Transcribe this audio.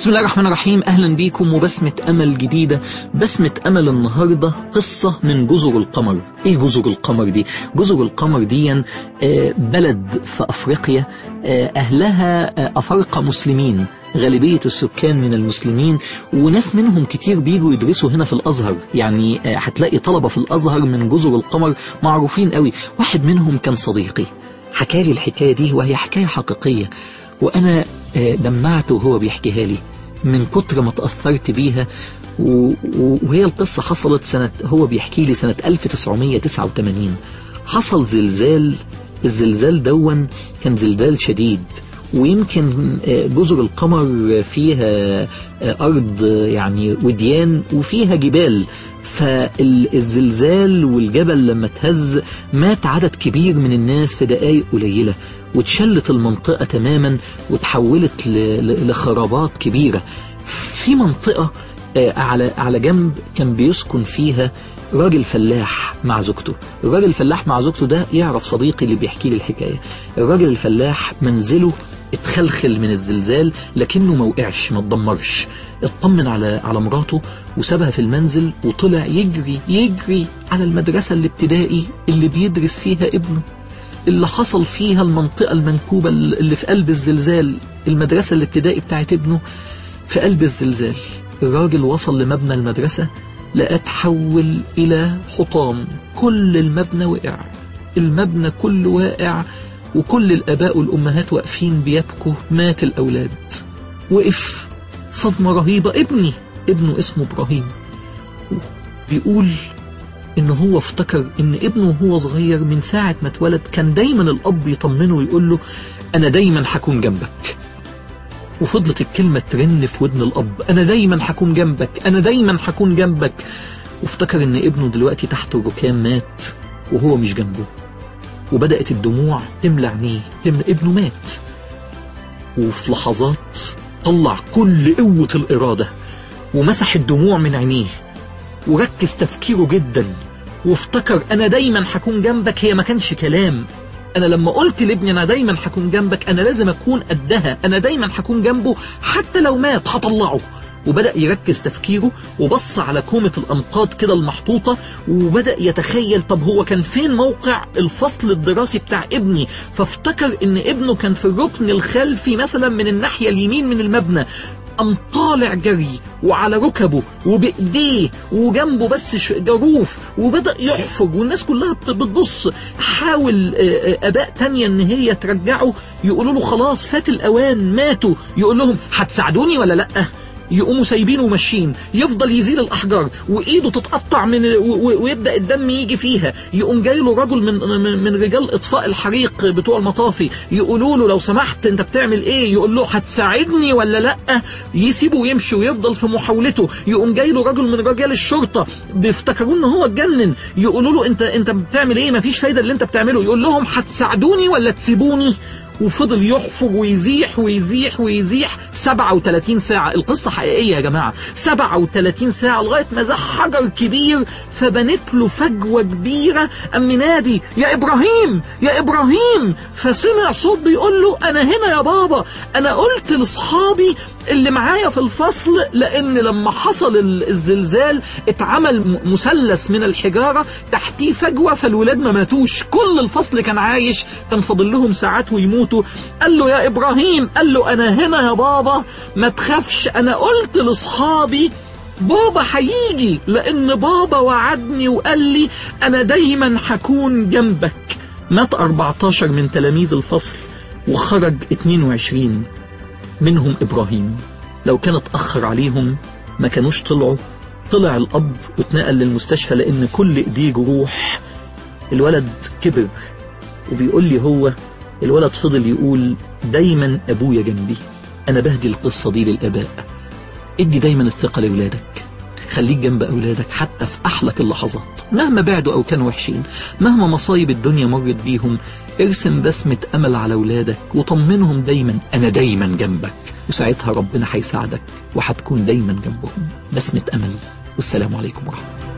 بسم الله الرحمن الرحيم. أهلا بيكم وبسمة أمل جديدة. بسمة أمل النهاردة. قصة من جزر القمر. إيه جزر القمر دي؟ جزر القمر دي بلد في أفريقيا. أهلها أفارقة مسلمين. غالبية السكان من المسلمين. وناس منهم كتير بيجوا يدرسوا هنا في الأزهر. يعني هتلاقي طلبة في الأزهر من جزر القمر معروفين قوي. واحد منهم كان صديقي. حكالي الحكاية دي وهي حكاية حقيقية. وأنا دمعته وهو بيحكيها لي. من كتر ما تأثرت بيها وهي القصة حصلت سنة هو بيحكي لي سنة 1989 حصل زلزال الزلزال دون كان زلزال شديد ويمكن جزر القمر فيها أرض يعني وديان وفيها جبال. فالزلزال والجبل لما تهز مات عدد كبير من الناس في دقائق قليلة واتشلت المنطقة تماما وتحولت لخرابات كبيرة. في منطقة على على جنب كان بيسكن فيها راجل فلاح مع زوجته. الراجل الفلاح مع زوجته ده يعرف صديقي اللي بيحكي لي الحكاية. الراجل الفلاح منزله اتخلخل من الزلزال لكنه ما وقعش ما اتدمرش. اطمن على على مراته وسابها في المنزل وطلع يجري يجري على المدرسة الابتدائي اللي بيدرس فيها ابنه. اللي حصل فيها المنطقة المنكوبة اللي في قلب الزلزال المدرسة الابتدائي بتاعت ابنه في قلب الزلزال. الراجل وصل لمبنى المدرسة لقى تحول إلى حطام. كل المبنى وقع. المبنى كله واقع. وكل الآباء والأمهات واقفين بيبكوا مات الأولاد. وقف صدمة رهيبة. ابني ابنه اسمه إبراهيم. بيقول إن هو افتكر إن ابنه وهو صغير من ساعة ما اتولد كان دايما الأب يطمنه ويقول له أنا دايما هكون جنبك. وفضلت الكلمة ترن في ودن الأب. أنا دايما هكون جنبك. أنا دايما هكون جنبك. وافتكر إن ابنه دلوقتي تحت الركام مات وهو مش جنبه. وبدأت الدموع تملى عينيه ابنه مات. وفي لحظات طلع كل قوة الإرادة ومسح الدموع من عينيه وركز تفكيره جدا وافتكر أنا دايما هكون جنبك هي ما كانش كلام. أنا لما قلت لابني أنا دايما هكون جنبك أنا لازم أكون قدها أنا دايما هكون جنبه حتى لو مات هطلعه. وبدأ يركز تفكيره وبص على كومة الأنقاض كده المحطوطة وبدأ يتخيل طب هو كان فين موقع الفصل الدراسي بتاع ابني؟ فافتكر إن ابنه كان في الركن الخلفي مثلا من الناحية اليمين من المبنى. قام طالع جري وعلى ركبه وبإيديه وجنبه بس جروف وبدأ يحفر والناس كلها بتبص. حاول اباء تانية إن هي ترجعه. يقولوا له خلاص فات الأوان ماتوا. يقول لهم هتساعدوني ولا لأ؟ يقوموا سايبينه وماشيين. يفضل يزيل الأحجار وإيده تتقطع من ويبدأ الدم يجي فيها. يقوم جاي له رجل من من رجال إطفاء الحريق بتوع المطافي. يقولوا له لو سمحت أنت بتعمل إيه؟ يقول له هتساعدني ولا لأ؟ يسيبه ويمشي ويفضل في محاولته. يقوم جاي له رجل من رجال الشرطة. بيفتكروا إن هو اتجنن. يقولوا له انت أنت بتعمل إيه؟ مفيش فايدة اللي أنت بتعمله. يقول لهم هتساعدوني ولا تسيبوني؟ وفضل يحفر ويزيح ويزيح ويزيح 37 ساعة. القصة حقيقية يا جماعة. 37 ساعة لغاية ما زح حجر كبير فبنت له فجوة كبيرة. أم نادي يا إبراهيم! يا إبراهيم! فسمع صوت بيقول له أنا هنا يا بابا. أنا قلت لأصحابي اللي معايا في الفصل لأن لما حصل الزلزال اتعمل مثلث من الحجارة تحتيه فجوة فالولاد ما ماتوش. كل الفصل كان عايش. كان فاضل لهم ساعات ويموتوا. قال له يا إبراهيم قال له أنا هنا يا بابا. ما تخافش أنا قلت لأصحابي بابا هيجي لأن بابا وعدني وقال لي أنا دايما هكون جنبك. مات 14 من تلاميذ الفصل وخرج 22 منهم إبراهيم. لو كان اتأخر عليهم ما كانوش طلعوا. طلع الأب واتنقل للمستشفى لأن كل إيديه جروح. الولد كبر وبيقول لي هو الولد فضل يقول دايما أبويا جنبي أنا بهدي القصة دي للآباء. ادي دايما الثقة لأولادك خليك جنب أولادك حتى في أحلك اللحظات. مهما بعدوا أو كانوا وحشين مهما مصايب الدنيا مرت بيهم ارسم بسمة أمل على أولادك وطمنهم دايما أنا دايما جنبك. وساعتها ربنا هيساعدك وهتكون دايما جنبهم. بسمة أمل. والسلام عليكم ورحمة الله.